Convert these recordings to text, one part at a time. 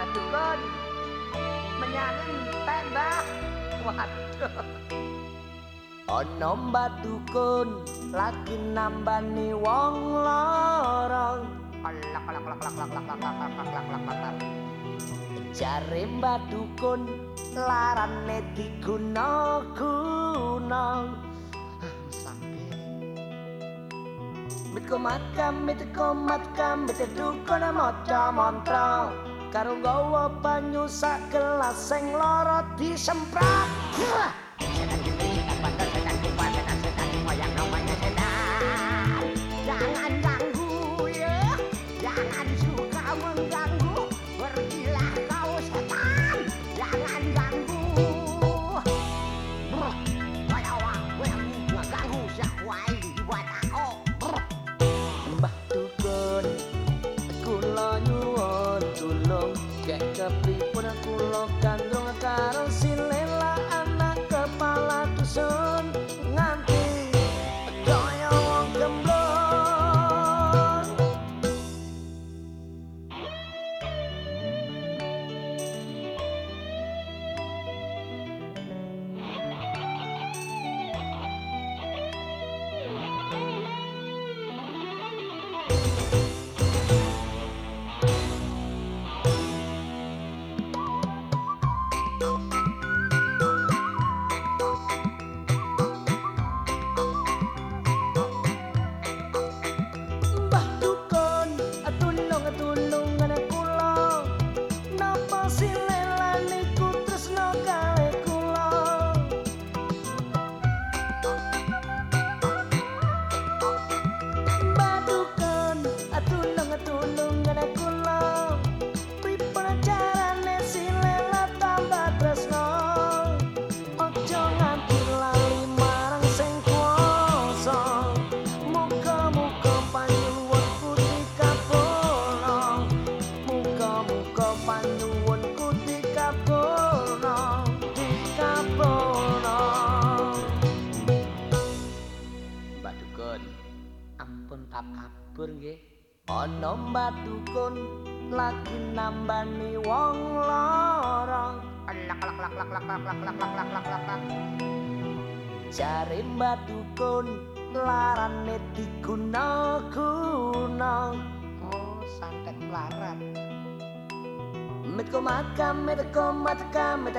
tambah turun menyanyi waduh ono batu lagi lagi nambani wong lorong alak alak alak alak alak alak alak alak alak alak alak jare batu kun larane diguna gunang Mitko matkam, mitko matkam, mitko dukun mocha montro karo gawa banyu sak gelas sing lara disemprot. Kek kepripun kula gandrung karo silela see tak kabur nggih Ana Mbak Dukun lagi nambani wong lorong Lak lak lak lak lak lak lak lak lak lak lak. Jare Mbak Dukun larane diguna-guna Oh, santet larat. Mit komat kam, mit komat kam, mit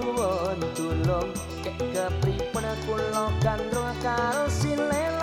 Kek kepripun kula gandrung karo silela